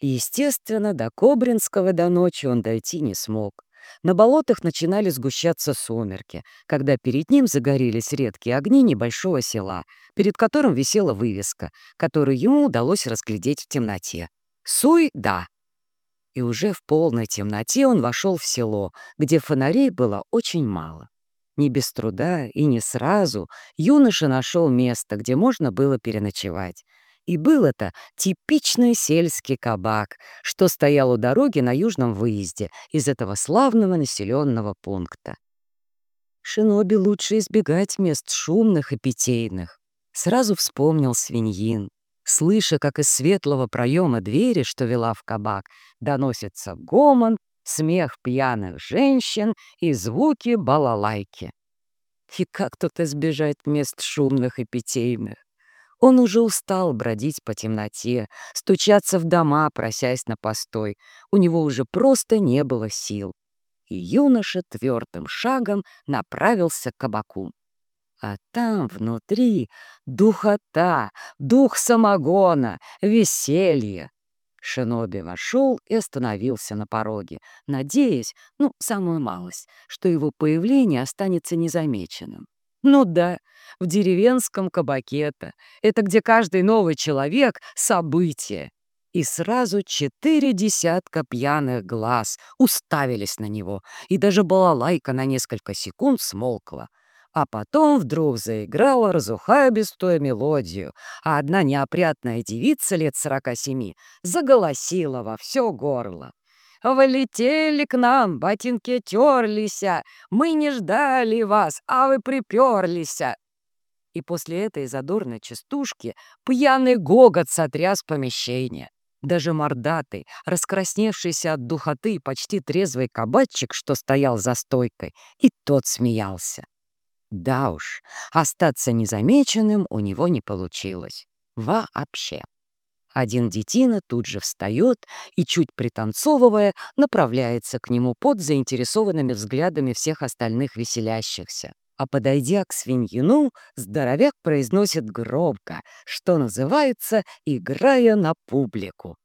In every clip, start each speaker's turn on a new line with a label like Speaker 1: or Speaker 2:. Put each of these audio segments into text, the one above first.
Speaker 1: Естественно, до Кобринского до ночи он дойти не смог. На болотах начинали сгущаться сумерки, когда перед ним загорелись редкие огни небольшого села, перед которым висела вывеска, которую ему удалось разглядеть в темноте. «Суй-да!» И уже в полной темноте он вошел в село, где фонарей было очень мало. Не без труда и не сразу юноша нашел место, где можно было переночевать. И был это типичный сельский кабак, что стоял у дороги на южном выезде из этого славного населенного пункта. Шиноби лучше избегать мест шумных и питейных. Сразу вспомнил свиньин. Слыша, как из светлого проема двери, что вела в кабак, доносится гомон, смех пьяных женщин и звуки балалайки. И как тут избежать мест шумных и питейных? Он уже устал бродить по темноте, стучаться в дома, просясь на постой. У него уже просто не было сил. И юноша твердым шагом направился к кабаку. А там внутри духота, дух самогона, веселье. Шиноби вошел и остановился на пороге, надеясь, ну, самую малость, что его появление останется незамеченным. Ну да, в деревенском кабаке-то. Это где каждый новый человек — событие. И сразу четыре десятка пьяных глаз уставились на него, и даже балалайка на несколько секунд смолкла. А потом вдруг заиграла разухабистую мелодию, а одна неопрятная девица лет сорока семи заголосила во все горло. Влетели к нам, ботинки терлися, мы не ждали вас, а вы приперлися. И после этой задорной частушки пьяный гогот сотряс помещение. Даже мордатый, раскрасневшийся от духоты почти трезвый кабачик, что стоял за стойкой, и тот смеялся. Да уж, остаться незамеченным у него не получилось. Вообще. Один детина тут же встает и, чуть пританцовывая, направляется к нему под заинтересованными взглядами всех остальных веселящихся. А подойдя к свиньину, здоровяк произносит громко, что называется, играя на публику.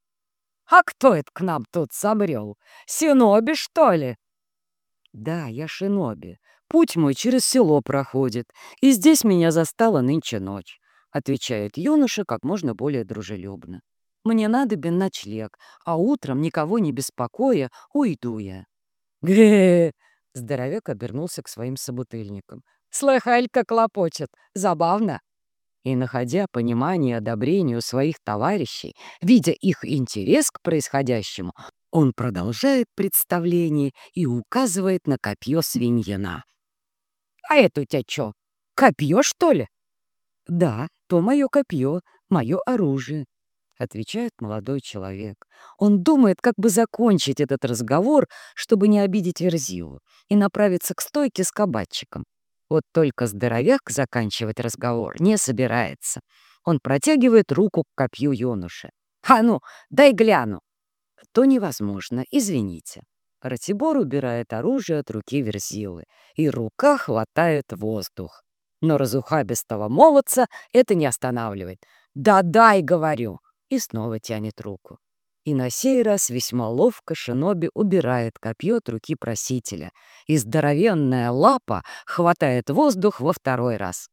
Speaker 1: «А кто это к нам тут собрел? Синоби, что ли?» «Да, я Шиноби. Путь мой через село проходит, и здесь меня застала нынче ночь отвечает юноша как можно более дружелюбно. Мне надо бен ночлег, а утром, никого не беспокоя, уйду я. гэ Здоровяк обернулся к своим собутыльникам. «Слыхаль, как лопочет! Забавно!» И, находя понимание и одобрение у своих товарищей, видя их интерес к происходящему, он продолжает представление и указывает на копье свиньина. «А это у тебя что, копье, что ли?» «Да, то мое копье, мое оружие», — отвечает молодой человек. Он думает, как бы закончить этот разговор, чтобы не обидеть Верзилу, и направиться к стойке с кабачиком. Вот только здоровяк заканчивать разговор не собирается. Он протягивает руку к копью юноши. «А ну, дай гляну!» То невозможно, извините. Ратибор убирает оружие от руки Верзилы, и рука хватает воздух. Но разухабистого молодца это не останавливает. «Да дай, говорю!» И снова тянет руку. И на сей раз весьма ловко Шиноби убирает копье от руки просителя, и здоровенная лапа хватает воздух во второй раз.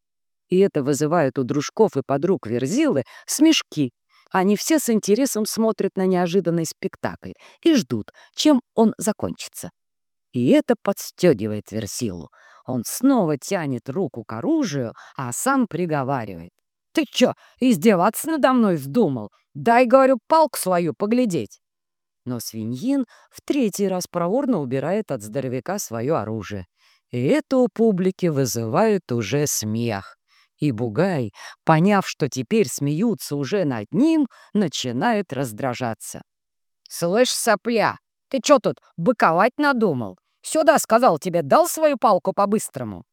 Speaker 1: И это вызывает у дружков и подруг Верзилы смешки. Они все с интересом смотрят на неожиданный спектакль и ждут, чем он закончится. И это подстегивает Версилу. Он снова тянет руку к оружию, а сам приговаривает. «Ты чё, издеваться надо мной вздумал? Дай, говорю, палку свою поглядеть!» Но свиньин в третий раз проворно убирает от здоровяка свое оружие. И это у публики вызывает уже смех. И Бугай, поняв, что теперь смеются уже над ним, начинает раздражаться. «Слышь, сопля, ты чё тут, быковать надумал? Сюда, сказал тебе, дал свою палку по-быстрому.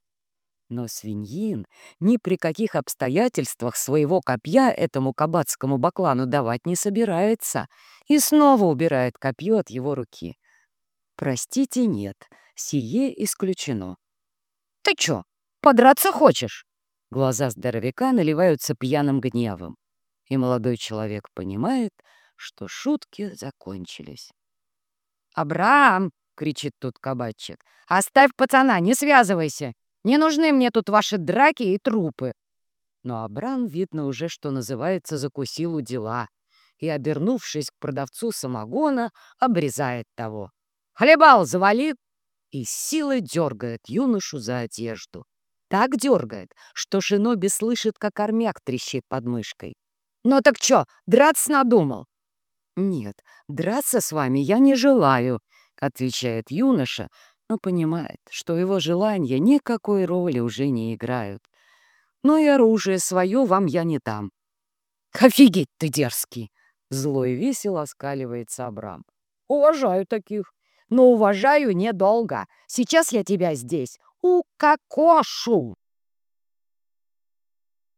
Speaker 1: Но свиньин ни при каких обстоятельствах своего копья этому кабацкому баклану давать не собирается и снова убирает копье от его руки. Простите, нет, сие исключено. «Ты чё, подраться хочешь?» Глаза здоровяка наливаются пьяным гневом, и молодой человек понимает, что шутки закончились. «Абрам!» — кричит тут кабачик. «Оставь пацана, не связывайся! Не нужны мне тут ваши драки и трупы!» Но Абрам, видно уже, что называется, закусил у дела и, обернувшись к продавцу самогона, обрезает того. «Хлебал завали!» и силой дергает юношу за одежду. Так дергает, что Шиноби слышит, как армяк трещит под мышкой. «Ну так чё, драться надумал?» «Нет, драться с вами я не желаю», — отвечает юноша, но понимает, что его желания никакой роли уже не играют. «Но и оружие свое вам я не дам». «Офигеть ты дерзкий!» — зло и весело оскаливается Абрам. «Уважаю таких, но уважаю недолго. Сейчас я тебя здесь укокошу!»